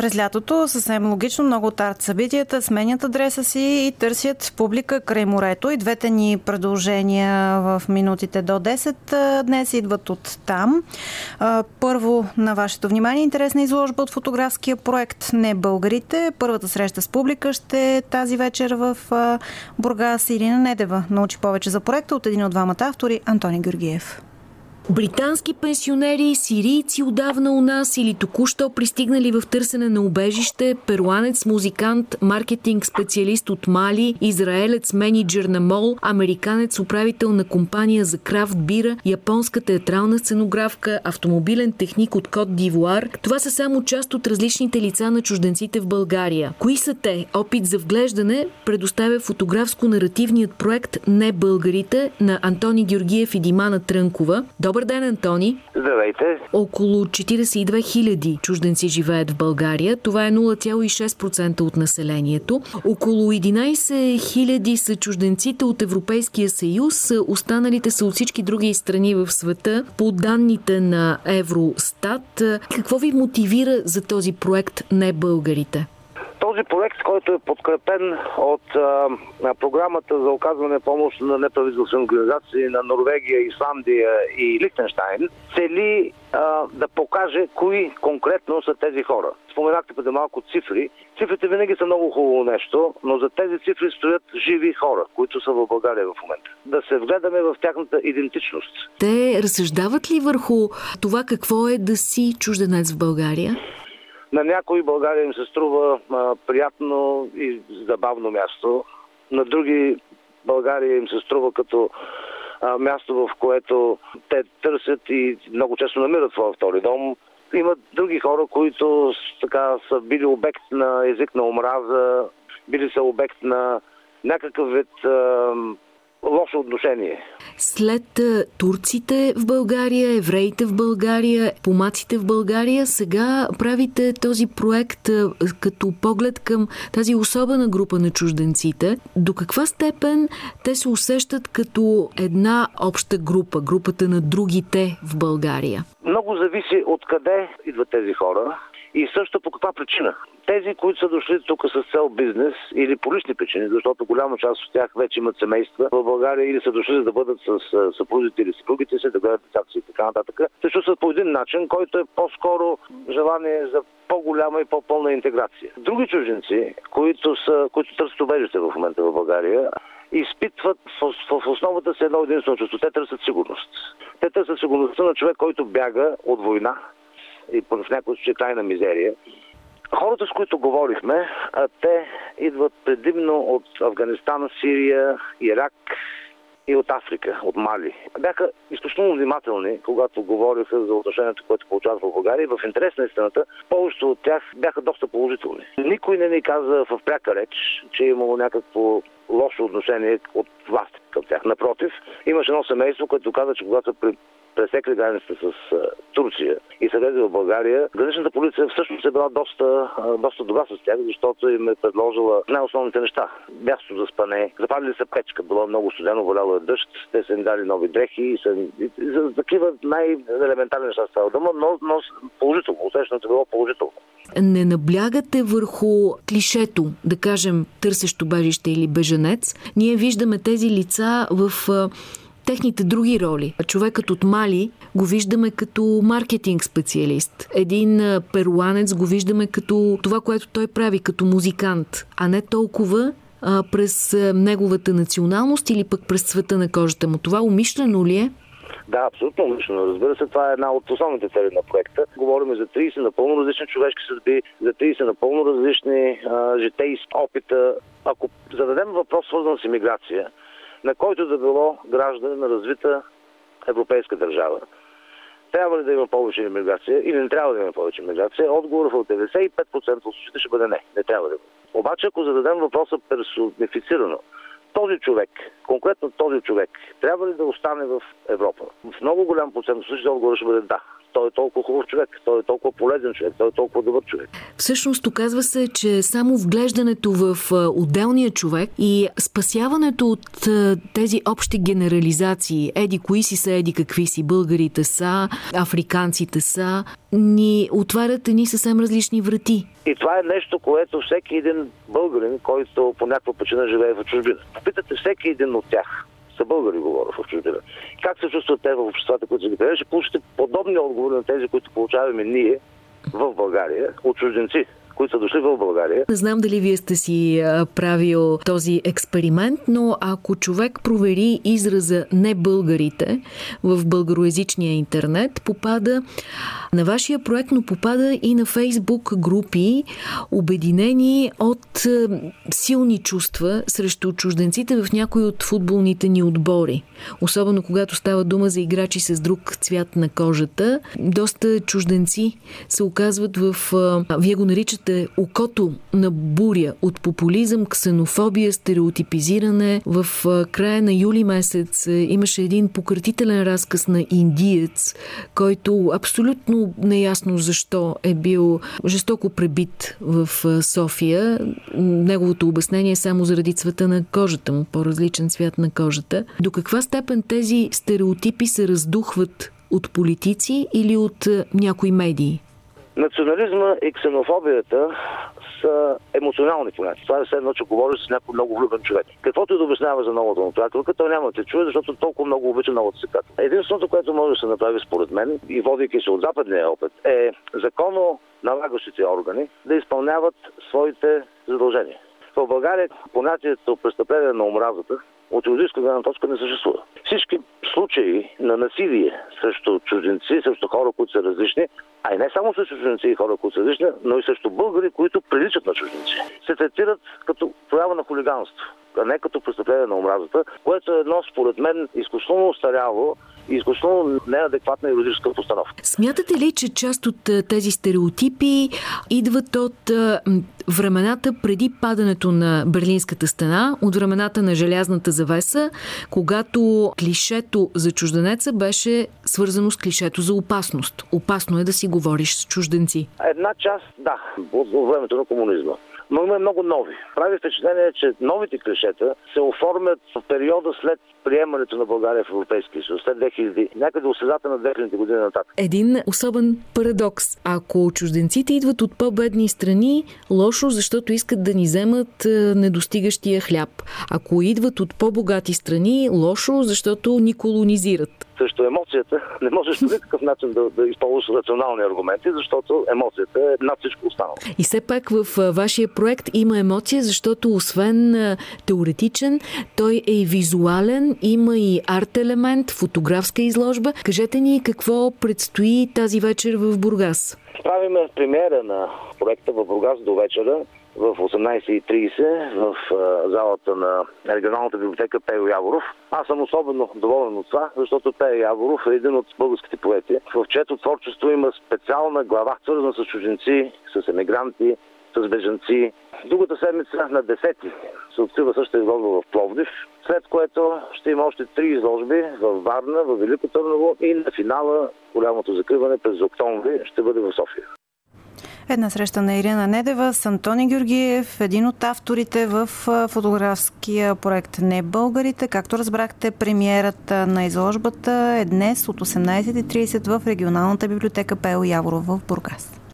През лятото съвсем логично много от арт събитията сменят адреса си и търсят публика край морето. И двете ни продължения в минутите до 10 днес идват от там. Първо на вашето внимание интересна изложба от фотографския проект Не българите. Първата среща с публика ще е тази вечер в Бургас. Ирина Недева научи повече за проекта от един от двамата автори Антони Георгиев. Британски пенсионери, сирийци отдавна у нас или току-що пристигнали в търсене на убежище, перуанец, музикант, маркетинг специалист от Мали, израелец, менеджер на МОЛ, американец, управител на компания за крафт бира, японска театрална сценографка, автомобилен техник от Кот Дивуар. Това са само част от различните лица на чужденците в България. Кои са те? Опит за вглеждане предоставя фотографско-наративният проект Не българите на Антони Георгиев и Димана Трънкова. Добър ден, Антони. Здравейте. Около 42 хиляди чужденци живеят в България. Това е 0,6% от населението. Около 11 хиляди са чужденците от Европейския съюз. Останалите са от всички други страни в света. По данните на Евростат, какво ви мотивира за този проект не българите? Този проект, който е подкрепен от а, програмата за оказване помощ на неправителствени организации на Норвегия, Исландия и Лихтенштайн, цели а, да покаже кои конкретно са тези хора. Споменахте преди малко цифри. Цифрите винаги са много хубаво нещо, но за тези цифри стоят живи хора, които са в България в момента. Да се вгледаме в тяхната идентичност. Те разсъждават ли върху това какво е да си чужденец в България? На някои България им се струва а, приятно и забавно място. На други България им се струва като а, място, в което те търсят и много често намират своя втори дом. Има други хора, които така са били обект на език на омраза, били са обект на някакъв вид а, лошо отношение. След турците в България, евреите в България, помаците в България, сега правите този проект като поглед към тази особена група на чужденците. До каква степен те се усещат като една обща група, групата на другите в България? Много зависи от къде идват тези хора и също по каква причина. Тези, които са дошли тук с цел бизнес или по лични причини, защото голяма част от тях вече имат семейства в България или са дошли да бъдат с съпрузите или съпругите си, да гледат децата си и така нататък, се чувстват по един начин, който е по-скоро желание за по-голяма и по-пълна интеграция. Други чужденци, които, са, които търсят убежище в момента в България, изпитват в, в основата си едно единствено чувство. Те търсят сигурност. Те търсят сигурността на човек, който бяга от война и в някои случаи крайна мизерия Хората, с които говорихме, те идват предимно от Афганистан, Сирия, Ирак и от Африка, от Мали. Бяха изключително внимателни, когато говориха за отношението, което получават в България. В интерес на истината, повечето от тях бяха доста положителни. Никой не ни каза в пряка реч, че е имало някакво лошо отношение от власт към тях. Напротив, имаше едно семейство, което каза, че когато пресекли границата с Турция и са влезли в България, граничната полиция всъщност е била доста, доста добра с тях, защото им е предложила най-основните неща. Място за спане, запалили са печка, било много студено, валяло е дъжд, те са им дали нови дрехи и, са, и за такива най-елементарни неща става дума, но, но положително, усещането е било положително. Не наблягате върху клишето, да кажем, търсещо бежище или беженец. Ние виждаме тези лица в техните други роли. Човекът от Мали го виждаме като маркетинг специалист. Един перуанец го виждаме като това, което той прави, като музикант, а не толкова а, през неговата националност или пък през цвета на кожата му. Това умишлено ли е? Да, абсолютно умишлено. Разбира се, това е една от основните цели на проекта. Говорим за 30 напълно различни човешки съдби, за 30 напълно различни житейски опита. Ако зададем въпрос свързан с иммиграция, на който да било граждан на развита европейска държава. Трябва ли да има повече иммиграция или не трябва да има повече иммиграция? Отговорът в 95% от случаите ще бъде не. Не трябва да има. Обаче, ако зададем въпроса персонифицирано, този човек, конкретно този човек, трябва ли да остане в Европа? В много голям процент от случаите отговорът ще бъде да. той е толкова хубав човек, той е толкова полезен човек, той е толкова добър човек. Всъщност оказва се, че само вглеждането в отделния човек и спасяването от тези общи генерализации, еди кои си са, еди какви си, българите са, африканците са, ни отварят едни съвсем различни врати. И това е нещо, което всеки един българин, който по някаква причина живее в чужбина. Попитате всеки един от тях са българи, говоря в чужбина. Как се чувстват те в обществата, които са ги приели? Ще получите подобни отговори на тези, които получаваме ние в България от чужденци които са дошли в България. Не знам дали вие сте си правил този експеримент, но ако човек провери израза не българите в българоязичния интернет, попада на вашия проект, но попада и на фейсбук групи, обединени от силни чувства срещу чужденците в някои от футболните ни отбори. Особено когато става дума за играчи с друг цвят на кожата. Доста чужденци се оказват в... Вие го наричате сте окото на буря от популизъм, ксенофобия, стереотипизиране. В края на юли месец имаше един пократителен разказ на индиец, който абсолютно неясно защо е бил жестоко пребит в София. Неговото обяснение е само заради цвета на кожата му, по-различен цвят на кожата. До каква степен тези стереотипи се раздухват от политици или от някои медии? Национализма и ксенофобията са емоционални понятия. Това е все едно, че говориш с някой много влюбен човек. Каквото и да обяснява за новата му приятелка, той няма да те чуе, защото толкова много обича новата си приятелка. Единственото, което може да се направи според мен, и водейки се от западния опит, е законно налагащите органи да изпълняват своите задължения. В България понятието престъпление на омразата от юридическа гледна точка не съществува. Всички случаи на насилие срещу чужденци, срещу хора, които са различни, а и не само срещу чужденци и хора, които са различни, но и срещу българи, които приличат на чужденци, се третират като проява на хулиганство, а не като престъпление на омразата, което е едно, според мен, изключително устаряло изключително неадекватна юридическа постановка. Смятате ли, че част от тези стереотипи идват от времената преди падането на Берлинската стена, от времената на желязната завеса, когато клишето за чужденеца беше свързано с клишето за опасност. Опасно е да си говориш с чужденци. Една част, да, от времето на комунизма но има много нови. Прави впечатление, че новите клишета се оформят в периода след приемането на България в Европейския съюз, след 2000, някъде от средата на 2000 години нататък. Един особен парадокс. Ако чужденците идват от по-бедни страни, лошо, защото искат да ни вземат е, недостигащия хляб. Ако идват от по-богати страни, лошо, защото ни колонизират срещу емоцията не можеш по никакъв начин да, да използваш рационални аргументи, защото емоцията е над всичко останало. И все пак в вашия проект има емоция, защото освен теоретичен, той е и визуален, има и арт елемент, фотографска изложба. Кажете ни какво предстои тази вечер в Бургас. Правиме премиера на проекта в Бургас до вечера в 18.30 в залата на регионалната библиотека Пейо Яворов. Аз съм особено доволен от това, защото Пейо Яворов е един от българските поети, в чето творчество има специална глава, свързана с чужденци, с емигранти, с бежанци. Другата седмица на 10 се открива същата изложба в Пловдив, след което ще има още три изложби в Варна, в Велико Търново и на финала голямото закриване през октомври ще бъде в София. Една среща на Ирина Недева с Антони Георгиев, един от авторите в фотографския проект Не българите. Както разбрахте, премиерата на изложбата е днес от 18.30 в регионалната библиотека Пел Яворов в Бургас.